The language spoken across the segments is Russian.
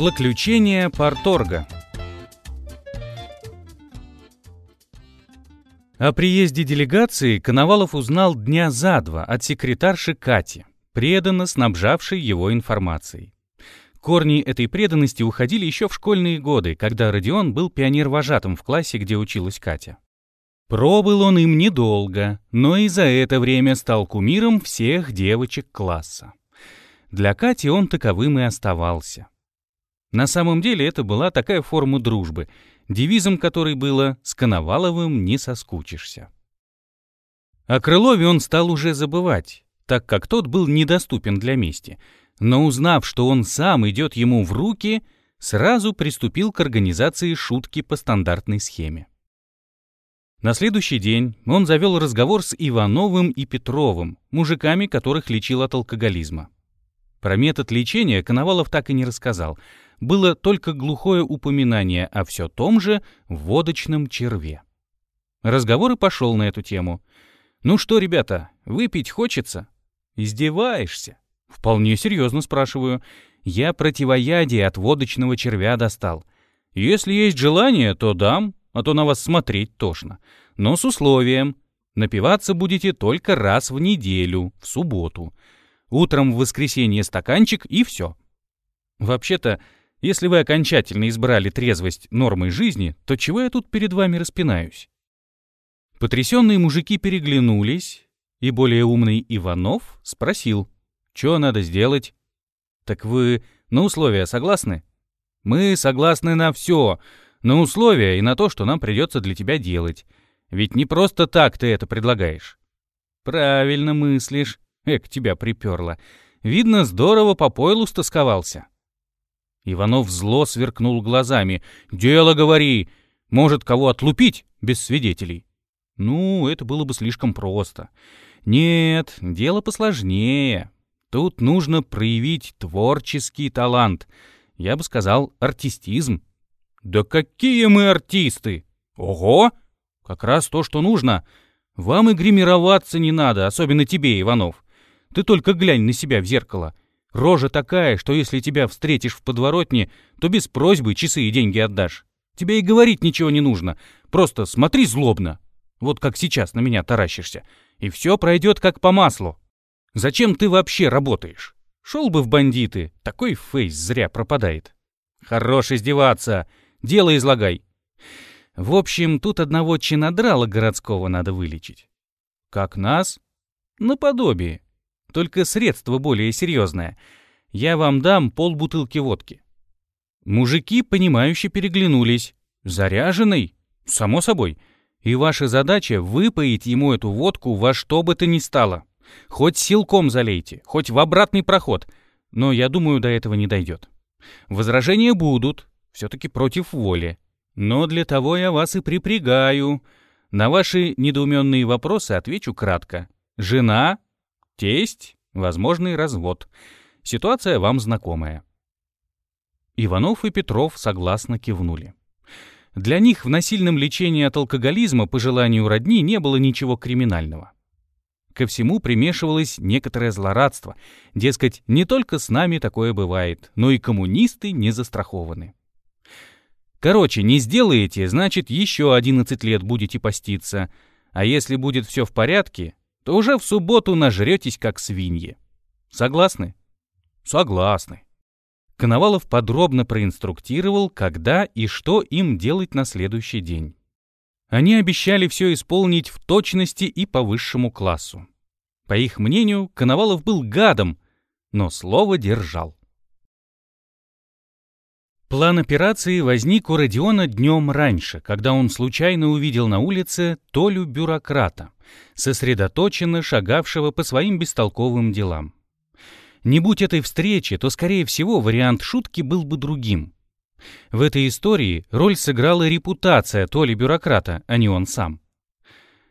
Злоключение Порторга О приезде делегации Коновалов узнал дня за два от секретарши Кати, преданно снабжавшей его информацией. Корни этой преданности уходили еще в школьные годы, когда Родион был пионер-вожатым в классе, где училась Катя. Пробыл он им недолго, но и за это время стал кумиром всех девочек класса. Для Кати он таковым и оставался. На самом деле это была такая форма дружбы, девизом которой было «С Коноваловым не соскучишься». О Крылове он стал уже забывать, так как тот был недоступен для мести, но узнав, что он сам идет ему в руки, сразу приступил к организации шутки по стандартной схеме. На следующий день он завел разговор с Ивановым и Петровым, мужиками, которых лечил от алкоголизма. Про метод лечения Коновалов так и не рассказал. Было только глухое упоминание о все том же водочном черве. Разговор и пошел на эту тему. «Ну что, ребята, выпить хочется?» «Издеваешься?» «Вполне серьезно спрашиваю. Я противоядие от водочного червя достал. Если есть желание, то дам, а то на вас смотреть тошно. Но с условием. Напиваться будете только раз в неделю, в субботу. Утром в воскресенье стаканчик и все. Вообще-то, если вы окончательно избрали трезвость нормой жизни, то чего я тут перед вами распинаюсь? Потрясенные мужики переглянулись, и более умный Иванов спросил, что надо сделать? Так вы на условия согласны? Мы согласны на все, на условия и на то, что нам придется для тебя делать. Ведь не просто так ты это предлагаешь. Правильно мыслишь. Эк, тебя приперло. Видно, здорово по пойлу стосковался. Иванов зло сверкнул глазами. «Дело говори! Может, кого отлупить без свидетелей?» Ну, это было бы слишком просто. Нет, дело посложнее. Тут нужно проявить творческий талант. Я бы сказал, артистизм. «Да какие мы артисты! Ого! Как раз то, что нужно. Вам и гримироваться не надо, особенно тебе, Иванов. Ты только глянь на себя в зеркало. Рожа такая, что если тебя встретишь в подворотне, то без просьбы часы и деньги отдашь. Тебе и говорить ничего не нужно. Просто смотри злобно. Вот как сейчас на меня таращишься. И все пройдет как по маслу. Зачем ты вообще работаешь? Шел бы в бандиты. Такой фейс зря пропадает. Хорош издеваться. Дело излагай. В общем, тут одного чинодрала городского надо вылечить. Как нас? Наподобие. Только средство более серьезное. Я вам дам полбутылки водки. Мужики, понимающе переглянулись. Заряженный? Само собой. И ваша задача — выпоить ему эту водку во что бы то ни стало. Хоть силком залейте, хоть в обратный проход. Но я думаю, до этого не дойдет. Возражения будут, все-таки против воли. Но для того я вас и припрягаю. На ваши недоуменные вопросы отвечу кратко. Жена, тесть, возможный развод. Ситуация вам знакомая. Иванов и Петров согласно кивнули. Для них в насильном лечении от алкоголизма по желанию родни не было ничего криминального. Ко всему примешивалось некоторое злорадство. Дескать, не только с нами такое бывает, но и коммунисты не застрахованы. Короче, не сделаете, значит, еще 11 лет будете поститься. А если будет все в порядке, то уже в субботу нажретесь, как свиньи. Согласны? Согласны. Коновалов подробно проинструктировал, когда и что им делать на следующий день. Они обещали все исполнить в точности и по высшему классу. По их мнению, Коновалов был гадом, но слово держал. План операции возник у Родиона днем раньше, когда он случайно увидел на улице Толю бюрократа, сосредоточенно шагавшего по своим бестолковым делам. Не будь этой встречи, то, скорее всего, вариант шутки был бы другим. В этой истории роль сыграла репутация Толи бюрократа, а не он сам.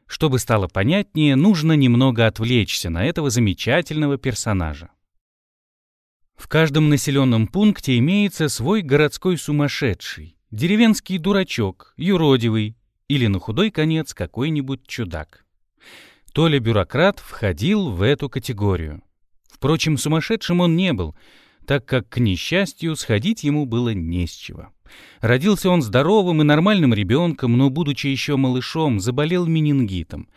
Чтобы стало понятнее, нужно немного отвлечься на этого замечательного персонажа. В каждом населенном пункте имеется свой городской сумасшедший, деревенский дурачок, юродивый или на худой конец какой-нибудь чудак. Толя бюрократ входил в эту категорию. Впрочем, сумасшедшим он не был, так как, к несчастью, сходить ему было не с чего. Родился он здоровым и нормальным ребенком, но, будучи еще малышом, заболел менингитом.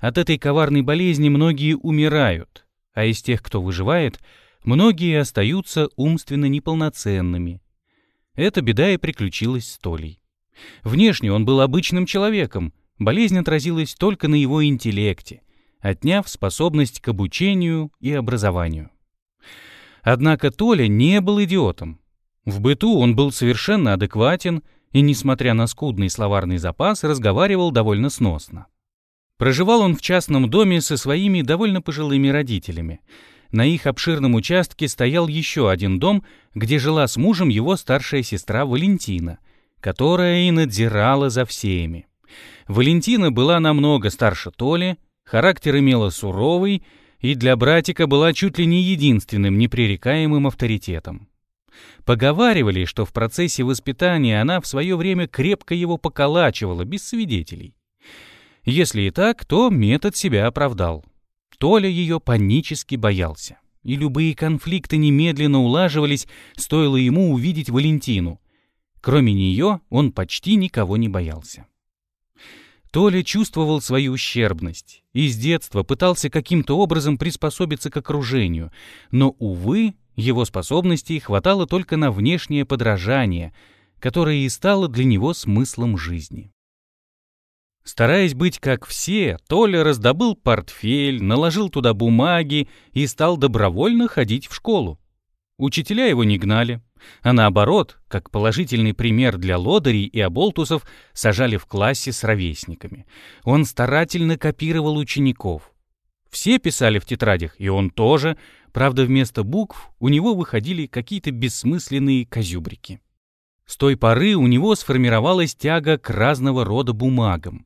От этой коварной болезни многие умирают, а из тех, кто выживает, многие остаются умственно неполноценными. Эта беда и приключилась с Толей. Внешне он был обычным человеком, болезнь отразилась только на его интеллекте, отняв способность к обучению и образованию. Однако Толя не был идиотом. В быту он был совершенно адекватен и, несмотря на скудный словарный запас, разговаривал довольно сносно. Проживал он в частном доме со своими довольно пожилыми родителями. На их обширном участке стоял еще один дом, где жила с мужем его старшая сестра Валентина, которая и надзирала за всеми. Валентина была намного старше Толи, характер имела суровый и для братика была чуть ли не единственным непререкаемым авторитетом. Поговаривали, что в процессе воспитания она в свое время крепко его поколачивала, без свидетелей. Если и так, то метод себя оправдал. Толя ее панически боялся, и любые конфликты немедленно улаживались, стоило ему увидеть Валентину. Кроме нее он почти никого не боялся. Толя чувствовал свою ущербность и с детства пытался каким-то образом приспособиться к окружению, но, увы, его способностей хватало только на внешнее подражание, которое и стало для него смыслом жизни. Стараясь быть как все, Толя раздобыл портфель, наложил туда бумаги и стал добровольно ходить в школу. Учителя его не гнали, а наоборот, как положительный пример для лодырей и оболтусов, сажали в классе с ровесниками. Он старательно копировал учеников. Все писали в тетрадях, и он тоже, правда, вместо букв у него выходили какие-то бессмысленные козюбрики. С той поры у него сформировалась тяга к разного рода бумагам.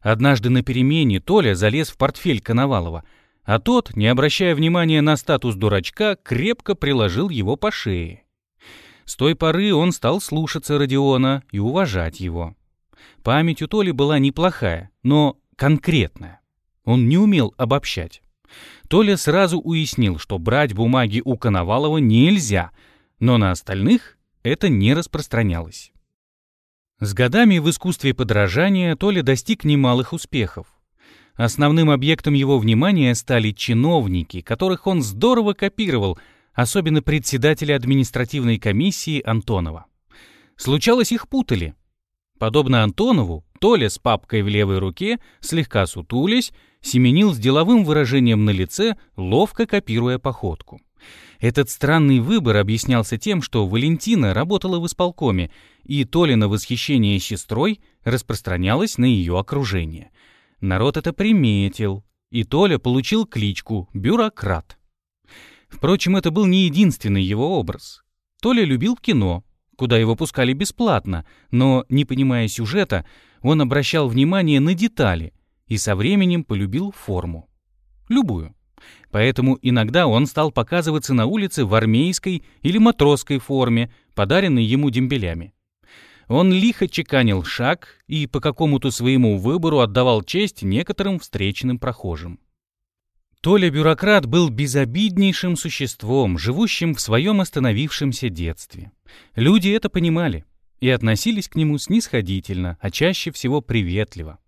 Однажды на перемене Толя залез в портфель Коновалова, а тот, не обращая внимания на статус дурачка, крепко приложил его по шее. С той поры он стал слушаться Родиона и уважать его. Память у Толи была неплохая, но конкретная. Он не умел обобщать. Толя сразу уяснил, что брать бумаги у Коновалова нельзя, но на остальных это не распространялось. С годами в искусстве подражания Толя достиг немалых успехов. Основным объектом его внимания стали чиновники, которых он здорово копировал — особенно председателя административной комиссии Антонова. Случалось, их путали. Подобно Антонову, Толя с папкой в левой руке, слегка сутулись, семенил с деловым выражением на лице, ловко копируя походку. Этот странный выбор объяснялся тем, что Валентина работала в исполкоме, и Толина восхищение сестрой распространялось на ее окружение. Народ это приметил, и Толя получил кличку «Бюрократ». Впрочем, это был не единственный его образ. Толя любил кино, куда его пускали бесплатно, но, не понимая сюжета, он обращал внимание на детали и со временем полюбил форму. Любую. Поэтому иногда он стал показываться на улице в армейской или матросской форме, подаренной ему дембелями. Он лихо чеканил шаг и по какому-то своему выбору отдавал честь некоторым встречным прохожим. Толя-бюрократ был безобиднейшим существом, живущим в своем остановившемся детстве. Люди это понимали и относились к нему снисходительно, а чаще всего приветливо.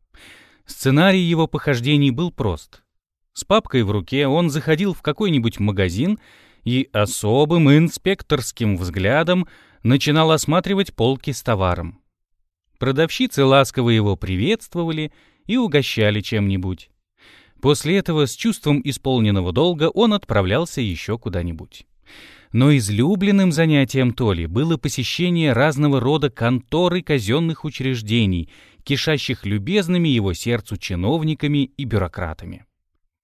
Сценарий его похождений был прост. С папкой в руке он заходил в какой-нибудь магазин и особым инспекторским взглядом начинал осматривать полки с товаром. Продавщицы ласково его приветствовали и угощали чем-нибудь. После этого с чувством исполненного долга он отправлялся еще куда-нибудь. Но излюбленным занятием Толи было посещение разного рода контор и казенных учреждений, кишащих любезными его сердцу чиновниками и бюрократами.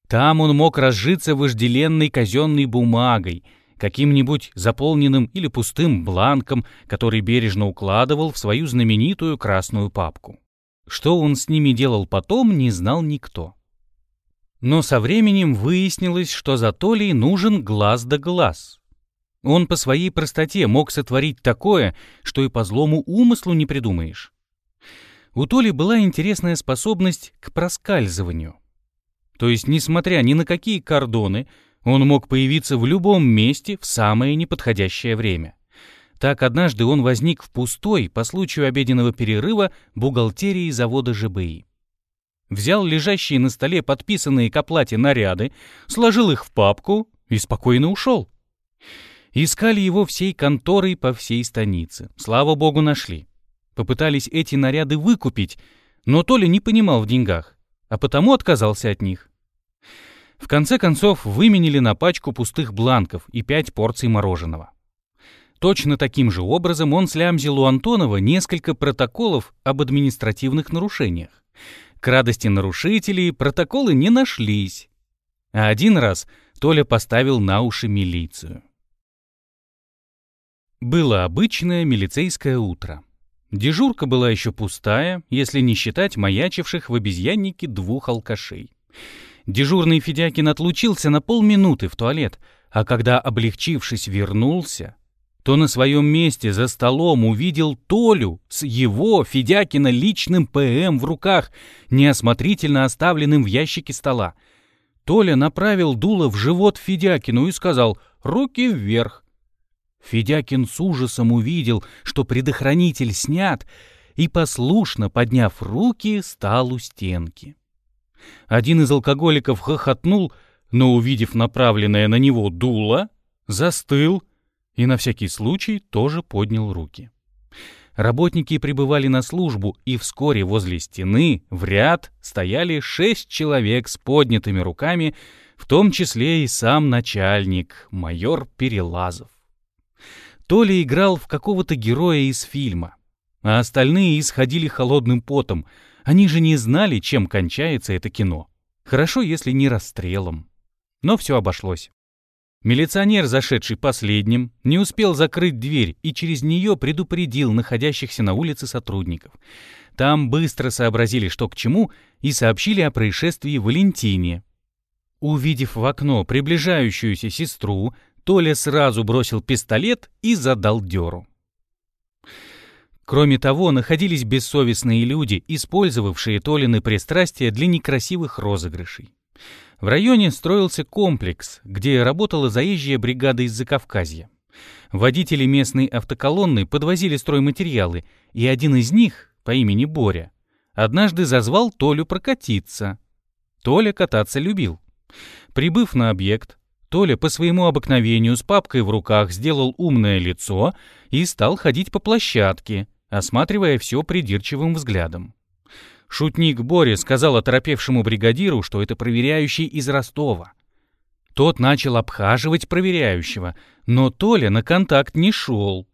Там он мог разжиться вожделенной казенной бумагой, каким-нибудь заполненным или пустым бланком, который бережно укладывал в свою знаменитую красную папку. Что он с ними делал потом, не знал никто. Но со временем выяснилось, что за Толей нужен глаз да глаз. Он по своей простоте мог сотворить такое, что и по злому умыслу не придумаешь. У Толи была интересная способность к проскальзыванию. То есть, несмотря ни на какие кордоны, Он мог появиться в любом месте в самое неподходящее время. Так однажды он возник в пустой по случаю обеденного перерыва бухгалтерии завода ЖБИ. Взял лежащие на столе подписанные к оплате наряды, сложил их в папку и спокойно ушел. Искали его всей конторой по всей станице. Слава богу, нашли. Попытались эти наряды выкупить, но Толя не понимал в деньгах, а потому отказался от них. В конце концов, выменили на пачку пустых бланков и пять порций мороженого. Точно таким же образом он слямзил у Антонова несколько протоколов об административных нарушениях. К радости нарушителей протоколы не нашлись. А один раз Толя поставил на уши милицию. Было обычное милицейское утро. Дежурка была еще пустая, если не считать маячивших в обезьяннике двух алкашей. Дежурный Федякин отлучился на полминуты в туалет, а когда, облегчившись, вернулся, то на своем месте за столом увидел Толю с его, Федякина, личным ПМ в руках, неосмотрительно оставленным в ящике стола. Толя направил дуло в живот Федякину и сказал «руки вверх». Федякин с ужасом увидел, что предохранитель снят, и, послушно подняв руки, стал у стенки. Один из алкоголиков хохотнул, но, увидев направленное на него дуло, застыл — и на всякий случай тоже поднял руки. Работники прибывали на службу, и вскоре возле стены в ряд стояли шесть человек с поднятыми руками, в том числе и сам начальник, майор Перелазов. Толя играл в какого-то героя из фильма, а остальные исходили холодным потом. Они же не знали, чем кончается это кино. Хорошо, если не расстрелом. Но все обошлось. Милиционер, зашедший последним, не успел закрыть дверь и через нее предупредил находящихся на улице сотрудников. Там быстро сообразили, что к чему, и сообщили о происшествии Валентине. Увидев в окно приближающуюся сестру, Толя сразу бросил пистолет и задал дёру. Кроме того, находились бессовестные люди, использовавшие Толины пристрастия для некрасивых розыгрышей. В районе строился комплекс, где работала заезжая бригада из Закавказья. Водители местной автоколонны подвозили стройматериалы, и один из них, по имени Боря, однажды зазвал Толю прокатиться. Толя кататься любил. Прибыв на объект, Толя по своему обыкновению с папкой в руках сделал умное лицо и стал ходить по площадке, осматривая все придирчивым взглядом. Шутник Боря сказал оторопевшему бригадиру, что это проверяющий из Ростова. Тот начал обхаживать проверяющего, но Толя на контакт не шел.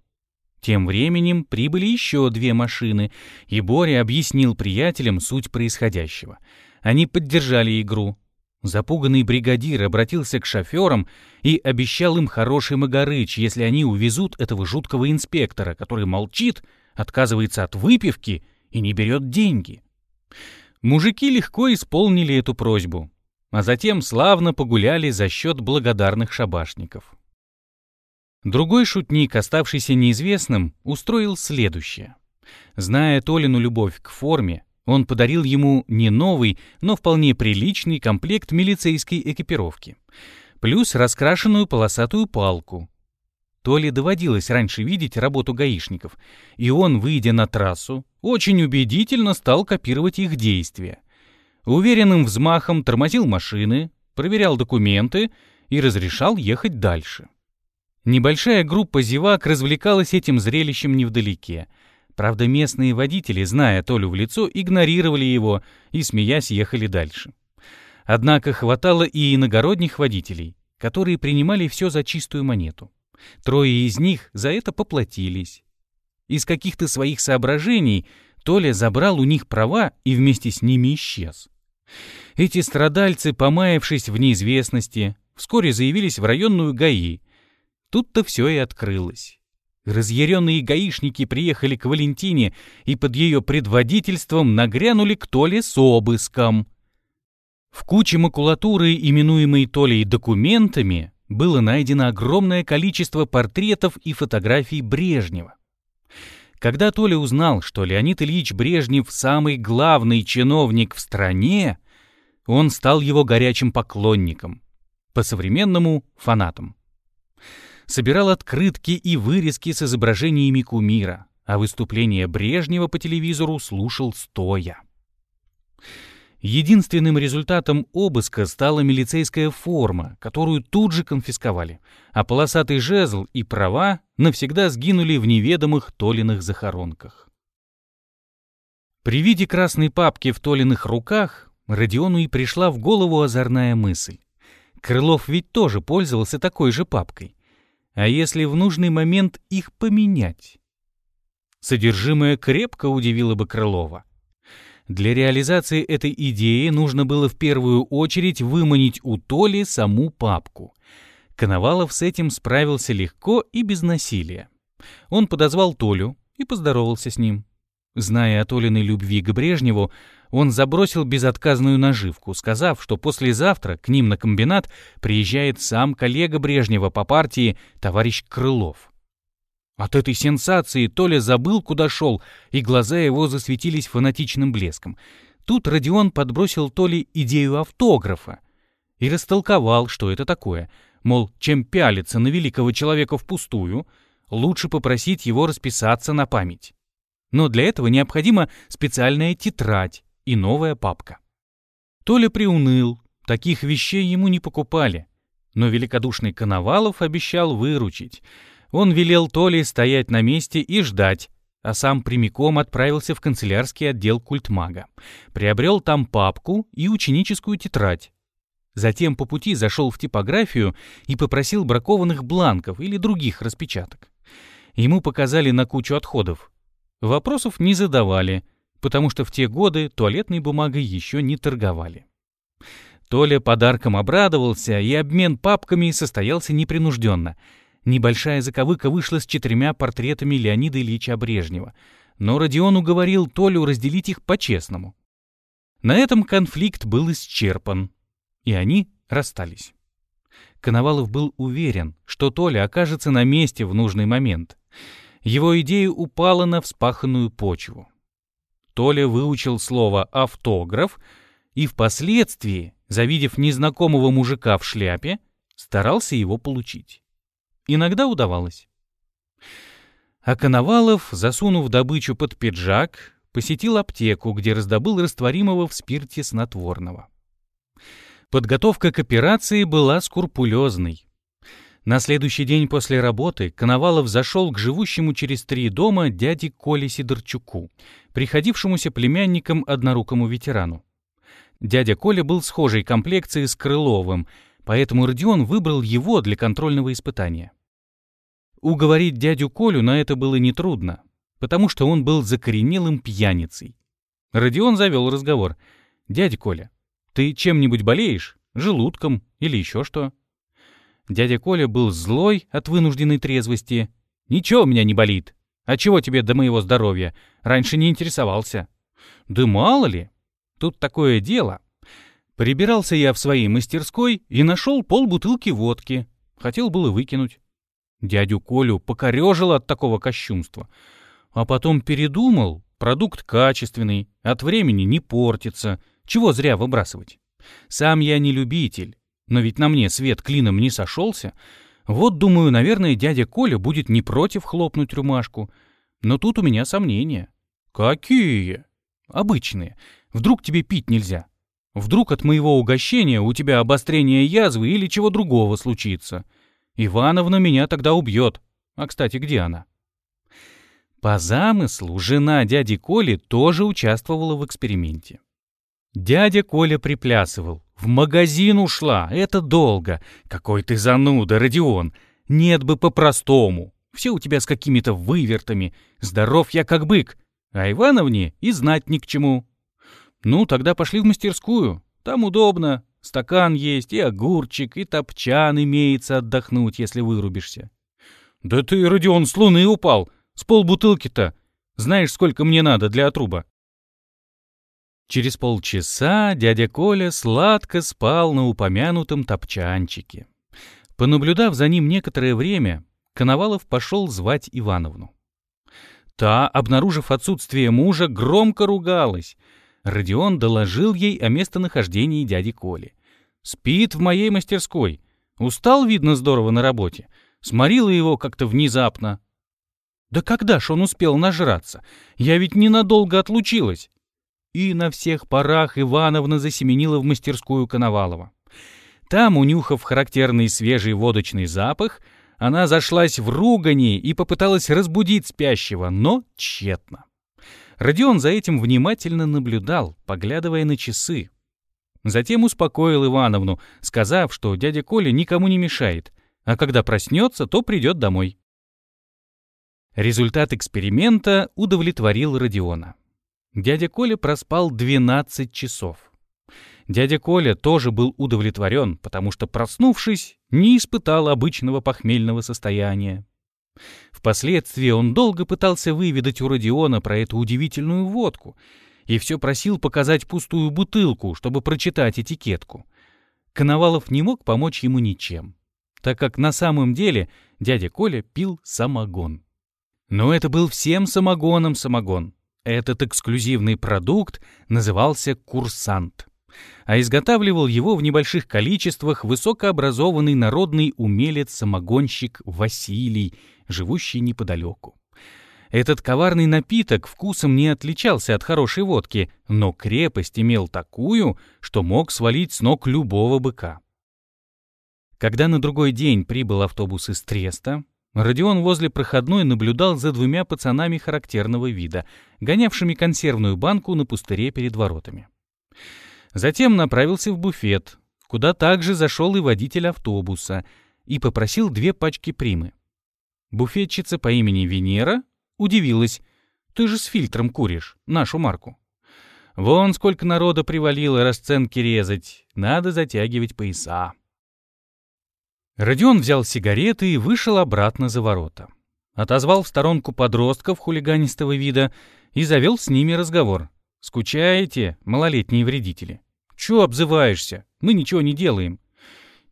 Тем временем прибыли еще две машины, и Боря объяснил приятелям суть происходящего. Они поддержали игру. Запуганный бригадир обратился к шоферам и обещал им хороший магарыч, если они увезут этого жуткого инспектора, который молчит, отказывается от выпивки и не берет деньги. Мужики легко исполнили эту просьбу, а затем славно погуляли за счет благодарных шабашников. Другой шутник, оставшийся неизвестным, устроил следующее. Зная Толину любовь к форме, он подарил ему не новый, но вполне приличный комплект милицейской экипировки, плюс раскрашенную полосатую палку, то ли доводилось раньше видеть работу гаишников, и он, выйдя на трассу, очень убедительно стал копировать их действия. Уверенным взмахом тормозил машины, проверял документы и разрешал ехать дальше. Небольшая группа зевак развлекалась этим зрелищем невдалеке. Правда, местные водители, зная Толю в лицо, игнорировали его и, смеясь, ехали дальше. Однако хватало и иногородних водителей, которые принимали все за чистую монету. Трое из них за это поплатились. Из каких-то своих соображений Толя забрал у них права и вместе с ними исчез. Эти страдальцы, помаявшись в неизвестности, вскоре заявились в районную ГАИ. Тут-то все и открылось. Разъяренные гаишники приехали к Валентине и под ее предводительством нагрянули к Толе с обыском. В куче макулатуры, именуемой Толей документами, было найдено огромное количество портретов и фотографий Брежнева. Когда Толя узнал, что Леонид Ильич Брежнев самый главный чиновник в стране, он стал его горячим поклонником. по-современному — фанатом. Собирал открытки и вырезки с изображениями кумира, а выступление Брежнева по телевизору слушал стоя. Единственным результатом обыска стала милицейская форма, которую тут же конфисковали, а полосатый жезл и права навсегда сгинули в неведомых Толиных захоронках. При виде красной папки в Толиных руках Родиону и пришла в голову озорная мысль. Крылов ведь тоже пользовался такой же папкой. А если в нужный момент их поменять? Содержимое крепко удивило бы Крылова. Для реализации этой идеи нужно было в первую очередь выманить у Толи саму папку. Коновалов с этим справился легко и без насилия. Он подозвал Толю и поздоровался с ним. Зная о Толиной любви к Брежневу, он забросил безотказную наживку, сказав, что послезавтра к ним на комбинат приезжает сам коллега Брежнева по партии, товарищ Крылов. От этой сенсации Толя забыл, куда шел, и глаза его засветились фанатичным блеском. Тут Родион подбросил Толе идею автографа и растолковал, что это такое. Мол, чем пялиться на великого человека впустую, лучше попросить его расписаться на память. Но для этого необходима специальная тетрадь и новая папка. Толя приуныл, таких вещей ему не покупали. Но великодушный Коновалов обещал выручить — он велел Толе стоять на месте и ждать, а сам прямиком отправился в канцелярский отдел культмага. Приобрел там папку и ученическую тетрадь. Затем по пути зашел в типографию и попросил бракованных бланков или других распечаток. Ему показали на кучу отходов. Вопросов не задавали, потому что в те годы туалетной бумагой еще не торговали. Толя подарком обрадовался, и обмен папками состоялся непринужденно — Небольшая заковыка вышла с четырьмя портретами Леонида Ильича Брежнева, но Родион уговорил Толю разделить их по-честному. На этом конфликт был исчерпан, и они расстались. Коновалов был уверен, что Толя окажется на месте в нужный момент. Его идея упала на вспаханную почву. Толя выучил слово «автограф» и впоследствии, завидев незнакомого мужика в шляпе, старался его получить. Иногда удавалось. А Коновалов, засунув добычу под пиджак, посетил аптеку, где раздобыл растворимого в спирте снотворного. Подготовка к операции была скрупулезной. На следующий день после работы Коновалов зашел к живущему через три дома дяде Коле Сидорчуку, приходившемуся племянником однорукому ветерану. Дядя Коля был схожей комплекции с Крыловым — поэтому Родион выбрал его для контрольного испытания. Уговорить дядю Колю на это было нетрудно, потому что он был закоренелым пьяницей. Родион завел разговор. «Дядя Коля, ты чем-нибудь болеешь? Желудком или еще что?» Дядя Коля был злой от вынужденной трезвости. «Ничего у меня не болит. А чего тебе до моего здоровья? Раньше не интересовался». «Да мало ли. Тут такое дело. Прибирался я в своей мастерской и нашел полбутылки водки. Хотел было выкинуть. Дядю Колю покорежило от такого кощунства. А потом передумал, продукт качественный, от времени не портится, чего зря выбрасывать. Сам я не любитель, но ведь на мне свет клином не сошелся. Вот, думаю, наверное, дядя Коля будет не против хлопнуть рюмашку. Но тут у меня сомнения. Какие? Обычные. Вдруг тебе пить нельзя? Вдруг от моего угощения у тебя обострение язвы или чего другого случится. Ивановна меня тогда убьет. А, кстати, где она? По замыслу, жена дяди Коли тоже участвовала в эксперименте. Дядя Коля приплясывал. В магазин ушла, это долго. Какой ты зануда, Родион. Нет бы по-простому. Все у тебя с какими-то вывертами. Здоров я как бык. А Ивановне и знать ни к чему. «Ну, тогда пошли в мастерскую. Там удобно. Стакан есть, и огурчик, и топчан имеется отдохнуть, если вырубишься». «Да ты, Родион, с луны упал. С полбутылки-то. Знаешь, сколько мне надо для отруба?» Через полчаса дядя Коля сладко спал на упомянутом топчанчике. Понаблюдав за ним некоторое время, Коновалов пошел звать Ивановну. Та, обнаружив отсутствие мужа, громко ругалась — Родион доложил ей о местонахождении дяди Коли. Спит в моей мастерской. Устал, видно, здорово на работе. Сморила его как-то внезапно. Да когда ж он успел нажраться? Я ведь ненадолго отлучилась. И на всех парах Ивановна засеменила в мастерскую Коновалова. Там, унюхав характерный свежий водочный запах, она зашлась в ругани и попыталась разбудить спящего, но тщетно. Родион за этим внимательно наблюдал, поглядывая на часы. Затем успокоил Ивановну, сказав, что дядя Коля никому не мешает, а когда проснется, то придет домой. Результат эксперимента удовлетворил Родиона. Дядя Коля проспал 12 часов. Дядя Коля тоже был удовлетворен, потому что, проснувшись, не испытал обычного похмельного состояния. Впоследствии он долго пытался выведать у Родиона про эту удивительную водку и все просил показать пустую бутылку, чтобы прочитать этикетку. Коновалов не мог помочь ему ничем, так как на самом деле дядя Коля пил самогон. Но это был всем самогоном самогон. Этот эксклюзивный продукт назывался «Курсант» а изготавливал его в небольших количествах высокообразованный народный умелец-самогонщик Василий, живущий неподалеку. Этот коварный напиток вкусом не отличался от хорошей водки, но крепость имел такую, что мог свалить с ног любого быка. Когда на другой день прибыл автобус из Треста, Родион возле проходной наблюдал за двумя пацанами характерного вида, гонявшими консервную банку на пустыре перед воротами. Затем направился в буфет, куда также зашел и водитель автобуса, и попросил две пачки примы. Буфетчица по имени Венера удивилась. «Ты же с фильтром куришь, нашу марку». «Вон сколько народа привалило расценки резать, надо затягивать пояса». Родион взял сигареты и вышел обратно за ворота. Отозвал в сторонку подростков хулиганистого вида и завел с ними разговор. Скучаете, малолетние вредители? Чё обзываешься? Мы ничего не делаем.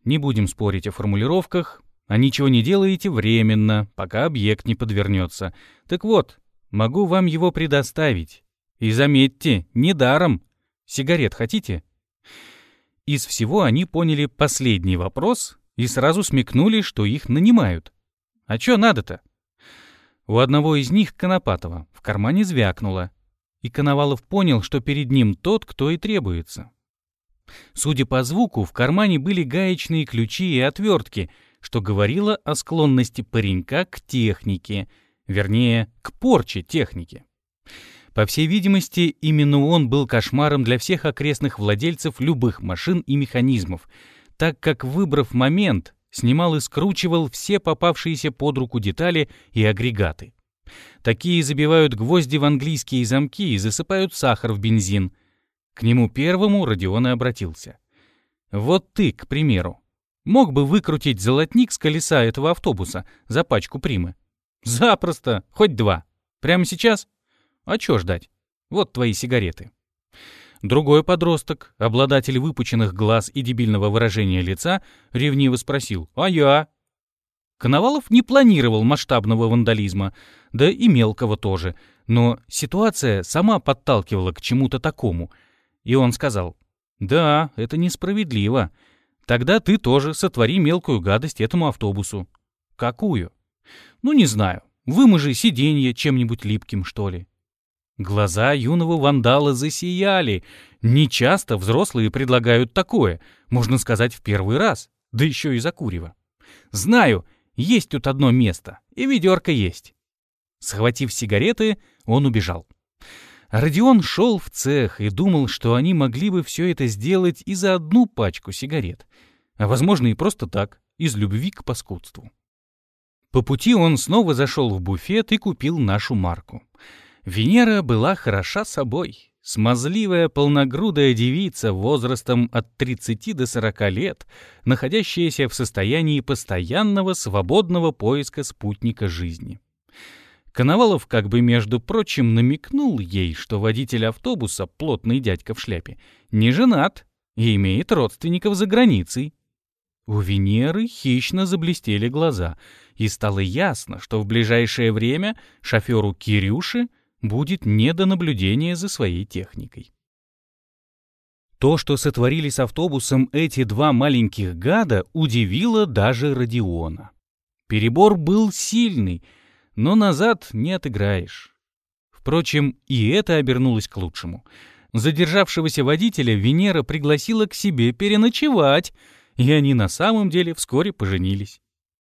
Не будем спорить о формулировках, а ничего не делаете временно, пока объект не подвернется. Так вот, могу вам его предоставить. И заметьте, недаром. Сигарет хотите? Из всего они поняли последний вопрос и сразу смекнули, что их нанимают. А чё надо-то? У одного из них, Конопатова, в кармане звякнуло и Коновалов понял, что перед ним тот, кто и требуется. Судя по звуку, в кармане были гаечные ключи и отвертки, что говорило о склонности паренька к технике, вернее, к порче техники. По всей видимости, именно он был кошмаром для всех окрестных владельцев любых машин и механизмов, так как, выбрав момент, снимал и скручивал все попавшиеся под руку детали и агрегаты. Такие забивают гвозди в английские замки и засыпают сахар в бензин. К нему первому Родион и обратился. Вот ты, к примеру, мог бы выкрутить золотник с колеса этого автобуса за пачку примы? Запросто, хоть два. Прямо сейчас? А чё ждать? Вот твои сигареты. Другой подросток, обладатель выпученных глаз и дебильного выражения лица, ревниво спросил «А я?» Коновалов не планировал масштабного вандализма, да и мелкого тоже, но ситуация сама подталкивала к чему-то такому. И он сказал, «Да, это несправедливо. Тогда ты тоже сотвори мелкую гадость этому автобусу». «Какую?» «Ну, не знаю. Вымажи сиденье чем-нибудь липким, что ли». Глаза юного вандала засияли. Нечасто взрослые предлагают такое, можно сказать, в первый раз, да еще и за курева. «Знаю, есть тут одно место, и ведерко есть. Схватив сигареты, он убежал. Родион шел в цех и думал, что они могли бы все это сделать и за одну пачку сигарет, а возможно и просто так, из любви к паскудству. По пути он снова зашел в буфет и купил нашу марку. Венера была хороша собой. Смазливая полногрудая девица возрастом от 30 до 40 лет, находящаяся в состоянии постоянного свободного поиска спутника жизни. Коновалов как бы, между прочим, намекнул ей, что водитель автобуса, плотный дядька в шляпе, не женат и имеет родственников за границей. У Венеры хищно заблестели глаза, и стало ясно, что в ближайшее время шоферу Кирюши будет не наблюдения за своей техникой. То, что сотворили с автобусом эти два маленьких гада, удивило даже Родиона. Перебор был сильный, но назад не отыграешь. Впрочем, и это обернулось к лучшему. Задержавшегося водителя Венера пригласила к себе переночевать, и они на самом деле вскоре поженились.